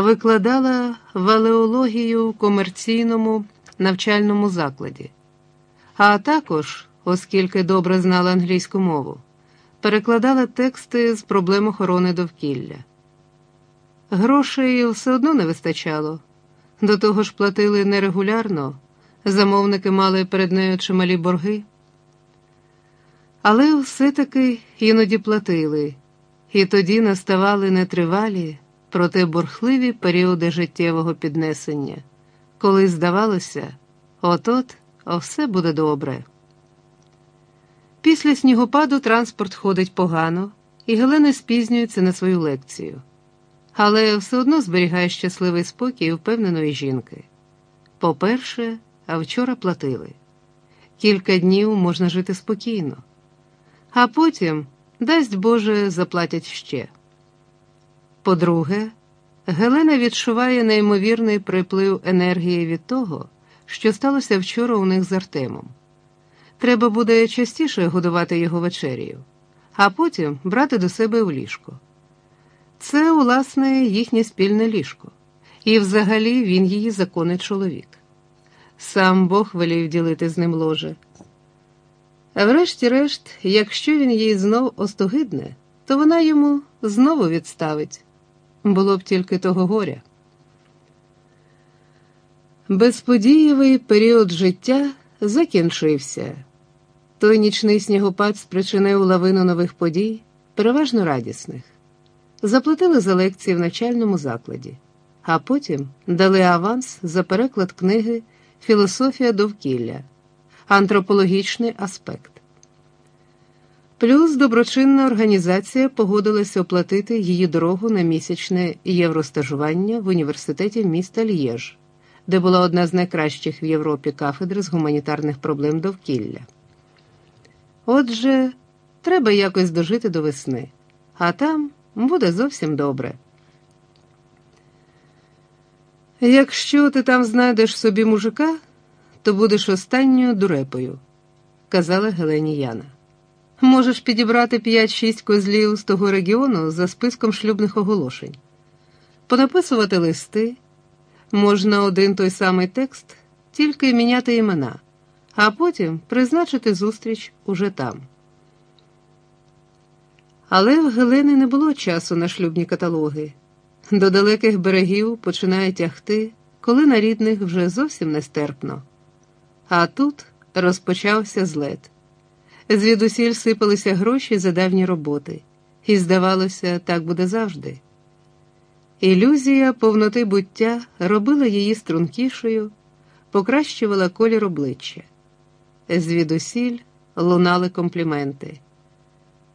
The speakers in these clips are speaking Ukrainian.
викладала валеологію в комерційному навчальному закладі, а також, оскільки добре знала англійську мову, перекладала тексти з проблем охорони довкілля. Грошей все одно не вистачало, до того ж платили нерегулярно, замовники мали перед нею чималі борги. Але все-таки іноді платили, і тоді наставали нетривалі, проте бурхливі періоди життєвого піднесення, коли здавалося, от-от все буде добре. Після снігопаду транспорт ходить погано, і Гелена спізнюється на свою лекцію, але все одно зберігає щасливий спокій впевненої жінки. По-перше, а вчора платили. Кілька днів можна жити спокійно, а потім, дасть Боже, заплатять ще. По-друге, Гелена відчуває неймовірний приплив енергії від того, що сталося вчора у них з Артемом. Треба буде частіше годувати його вечерію, а потім брати до себе у ліжко. Це, власне, їхнє спільне ліжко, і взагалі він її законний чоловік. Сам Бог велів ділити з ним ложе. Врешті-решт, якщо він їй знов остогидне, то вона йому знову відставить. Було б тільки того горя. Безподієвий період життя закінчився. Той нічний снігопад спричинив лавину нових подій, переважно радісних. Заплатили за лекції в навчальному закладі, а потім дали аванс за переклад книги Філософія довкілля, антропологічний аспект. Плюс доброчинна організація погодилася оплатити її дорогу на місячне євростажування в університеті міста Л'єж, де була одна з найкращих в Європі кафедр з гуманітарних проблем довкілля. Отже, треба якось дожити до весни, а там буде зовсім добре. Якщо ти там знайдеш собі мужика, то будеш останньою дурепою, казала Гелені Яна. Можеш підібрати 5-6 козлів з того регіону за списком шлюбних оголошень, понаписувати листи, можна один той самий текст, тільки міняти імена, а потім призначити зустріч уже там. Але в Гелени не було часу на шлюбні каталоги. До далеких берегів починає тягти, коли на рідних вже зовсім нестерпно. А тут розпочався злет. Звідусіль сипалися гроші за давні роботи, і, здавалося, так буде завжди. Ілюзія повноти буття робила її стрункішою, покращувала колір обличчя. Звідусіль лунали компліменти.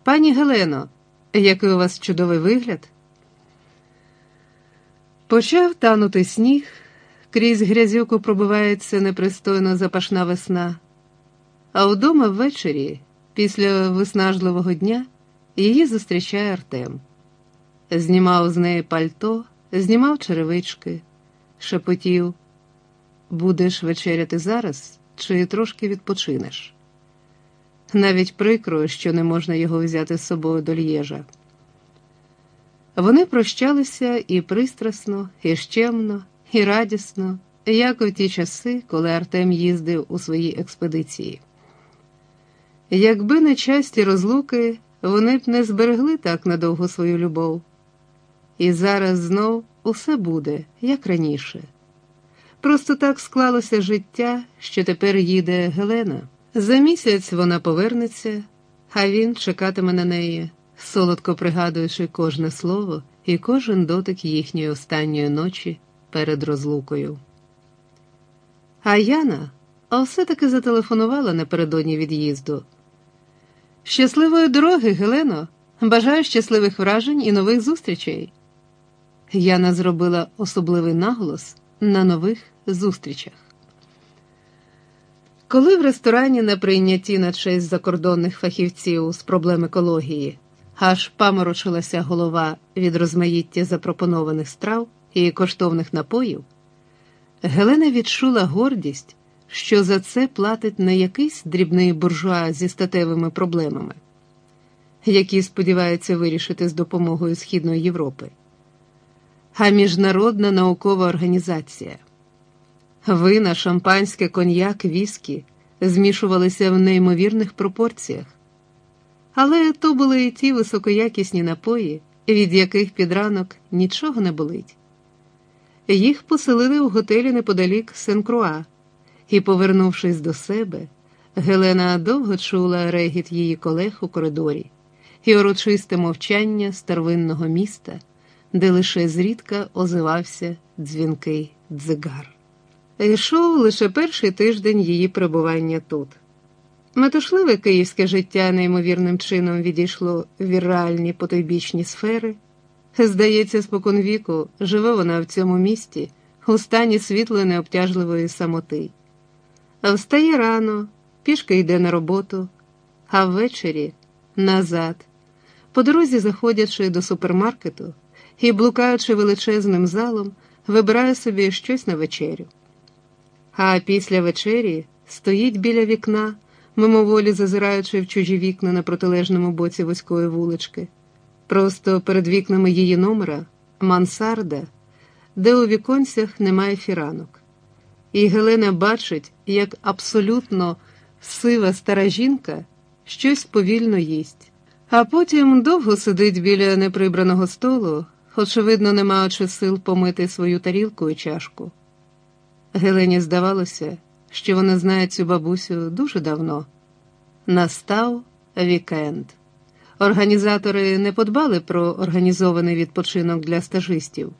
Пані Гелено, який у вас чудовий вигляд. Почав танути сніг, крізь грязюку пробивається непристойно запашна весна. А вдома ввечері, після виснажливого дня, її зустрічає Артем. Знімав з неї пальто, знімав черевички, шепотів. Будеш вечеряти зараз чи трошки відпочинеш? Навіть прикро, що не можна його взяти з собою до Л'єжа. Вони прощалися і пристрасно, і щемно, і радісно, як у ті часи, коли Артем їздив у свої експедиції. Якби не часті розлуки, вони б не зберегли так надовго свою любов. І зараз знов усе буде, як раніше. Просто так склалося життя, що тепер їде Гелена. За місяць вона повернеться, а він чекатиме на неї, солодко пригадуючи кожне слово і кожен дотик їхньої останньої ночі перед розлукою. А Яна все-таки зателефонувала напередодні від'їзду. Щасливої дороги, Гелено! Бажаю щасливих вражень і нових зустрічей. Яна зробила особливий наголос на нових зустрічах. Коли в ресторані на прийнятті на честь закордонних фахівців з проблем екології аж паморочилася голова від розмаїття запропонованих страв і коштовних напоїв, Гелена відчула гордість що за це платить не якийсь дрібний буржуа зі статевими проблемами, які сподіваються вирішити з допомогою Східної Європи, а міжнародна наукова організація. Вина, шампанське, коньяк, віскі змішувалися в неймовірних пропорціях. Але то були і ті високоякісні напої, від яких під ранок нічого не болить. Їх поселили у готелі неподалік Сен-Круа, і, повернувшись до себе, Гелена довго чула регіт її колег у коридорі і урочисте мовчання старовинного міста, де лише зрідка озивався дзвінкий дзигар. Йшов лише перший тиждень її перебування тут. Метушливе київське життя неймовірним чином відійшло в віральні потойбічні сфери. Здається, споконвіку живе вона в цьому місті у стані світлої необтяжливої самоти. Встає рано, пішки йде на роботу, а ввечері назад, по дорозі заходячи до супермаркету і, блукаючи величезним залом, вибирає собі щось на вечерю. А після вечері стоїть біля вікна, мимоволі зазираючи в чужі вікна на протилежному боці вузької вулички, просто перед вікнами її номера мансарда, де у віконцях немає фіранок. І Гелена бачить, як абсолютно сива стара жінка щось повільно їсть, а потім довго сидить біля неприбраного столу, очевидно, не маючи сил помити свою тарілку і чашку. Гелені здавалося, що вона знає цю бабусю дуже давно. Настав вікенд. Організатори не подбали про організований відпочинок для стажистів,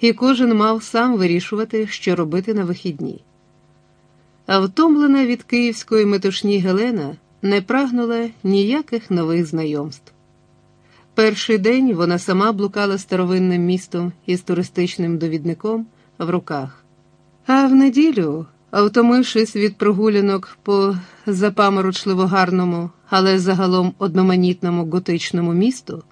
і кожен мав сам вирішувати, що робити на вихідні. А втомлена від київської метушні Гелена не прагнула ніяких нових знайомств. Перший день вона сама блукала старовинним містом із туристичним довідником в руках. А в неділю, втомившись від прогулянок по запаморочливо гарному, але загалом одноманітному готичному місту.